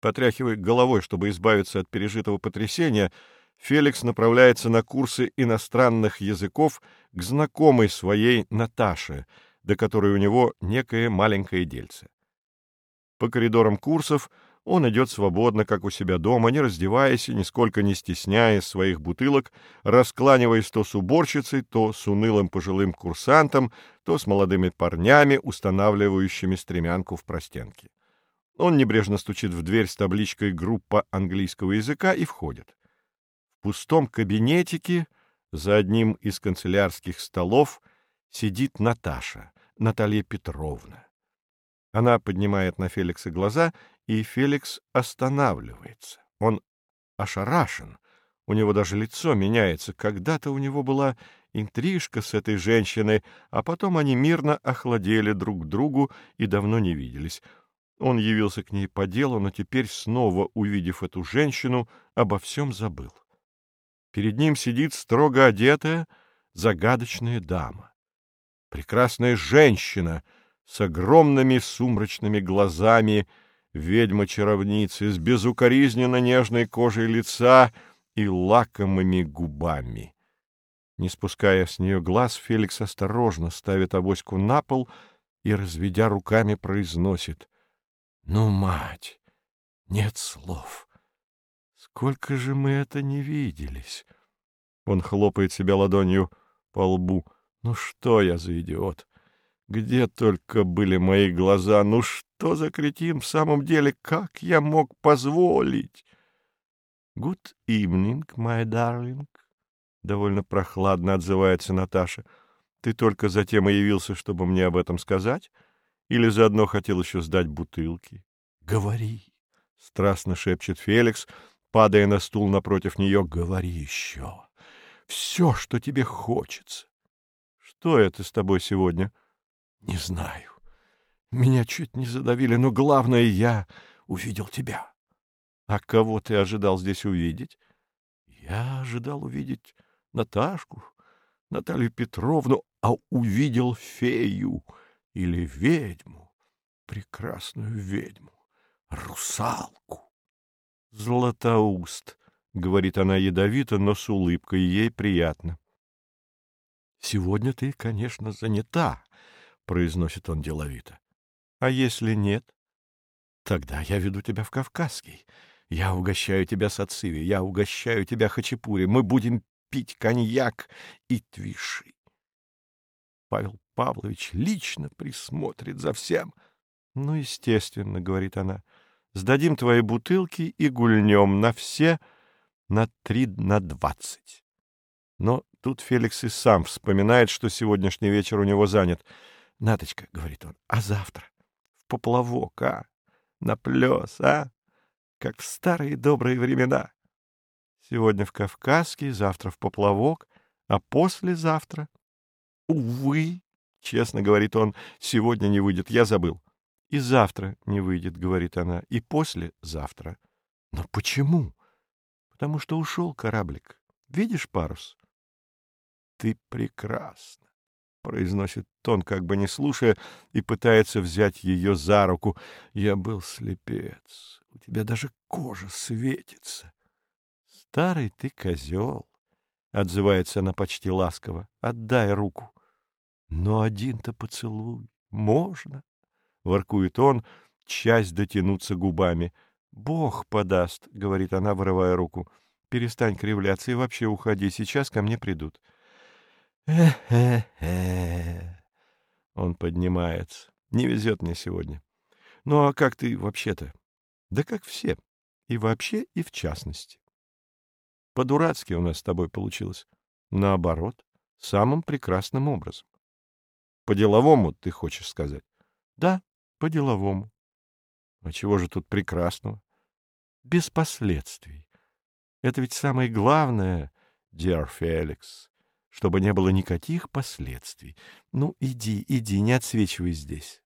Потряхивая головой, чтобы избавиться от пережитого потрясения, Феликс направляется на курсы иностранных языков к знакомой своей Наташе, до которой у него некое маленькое дельце. По коридорам курсов он идет свободно, как у себя дома, не раздеваясь и нисколько не стесняясь своих бутылок, раскланиваясь то с уборщицей, то с унылым пожилым курсантом, то с молодыми парнями, устанавливающими стремянку в простенке. Он небрежно стучит в дверь с табличкой «Группа английского языка» и входит. В пустом кабинетике за одним из канцелярских столов сидит Наташа, Наталья Петровна. Она поднимает на Феликса глаза, и Феликс останавливается. Он ошарашен, у него даже лицо меняется. Когда-то у него была интрижка с этой женщиной, а потом они мирно охладели друг к другу и давно не виделись. Он явился к ней по делу, но теперь, снова увидев эту женщину, обо всем забыл. Перед ним сидит строго одетая, загадочная дама. Прекрасная женщина с огромными сумрачными глазами, ведьма-чаровницы, с безукоризненно нежной кожей лица и лакомыми губами. Не спуская с нее глаз, Феликс осторожно ставит авоську на пол и, разведя руками, произносит. — Ну, мать, нет слов. Сколько же мы это не виделись? Он хлопает себя ладонью по лбу. Ну что я за идиот? Где только были мои глаза? Ну что за кретин в самом деле? Как я мог позволить? Good evening, my darling. Довольно прохладно отзывается Наташа. Ты только затем и явился, чтобы мне об этом сказать? Или заодно хотел еще сдать бутылки? Говори, — страстно шепчет Феликс, падая на стул напротив нее, говори еще. Все, что тебе хочется. Что это с тобой сегодня? Не знаю. Меня чуть не задавили, но главное, я увидел тебя. А кого ты ожидал здесь увидеть? Я ожидал увидеть Наташку, Наталью Петровну, а увидел фею или ведьму, прекрасную ведьму, русалку. Златоуст, — говорит она ядовито, но с улыбкой, ей приятно. — Сегодня ты, конечно, занята, — произносит он деловито. — А если нет? — Тогда я веду тебя в Кавказский. Я угощаю тебя сациви, я угощаю тебя хачапури. Мы будем пить коньяк и твиши. Павел Павлович лично присмотрит за всем. — Ну, естественно, — говорит она, — Сдадим твои бутылки и гульнем на все на три на двадцать. Но тут Феликс и сам вспоминает, что сегодняшний вечер у него занят. — Наточка, — говорит он, — а завтра? В поплавок, а? На плес, а? Как в старые добрые времена. Сегодня в Кавказский, завтра в поплавок, а послезавтра... Увы, — честно говорит он, — сегодня не выйдет, я забыл. И завтра не выйдет, говорит она, и послезавтра. Но почему? Потому что ушел кораблик. Видишь парус? Ты прекрасна, произносит тон, как бы не слушая, и пытается взять ее за руку. Я был слепец. У тебя даже кожа светится. Старый ты козел, отзывается она почти ласково. Отдай руку. Но один-то поцелуй можно. — воркует он, часть дотянуться губами. «Бог подаст», — говорит она, вырывая руку. «Перестань кривляться и вообще уходи, сейчас ко мне придут». «Э-э-э...» Он поднимается. «Не везет мне сегодня». «Ну а как ты вообще-то?» «Да как все. И вообще, и в частности». «По-дурацки у нас с тобой получилось. Наоборот, самым прекрасным образом». «По-деловому, ты хочешь сказать?» «Да, по-деловому. А чего же тут прекрасного? Без последствий. Это ведь самое главное, dear Феликс, чтобы не было никаких последствий. Ну, иди, иди, не отсвечивай здесь.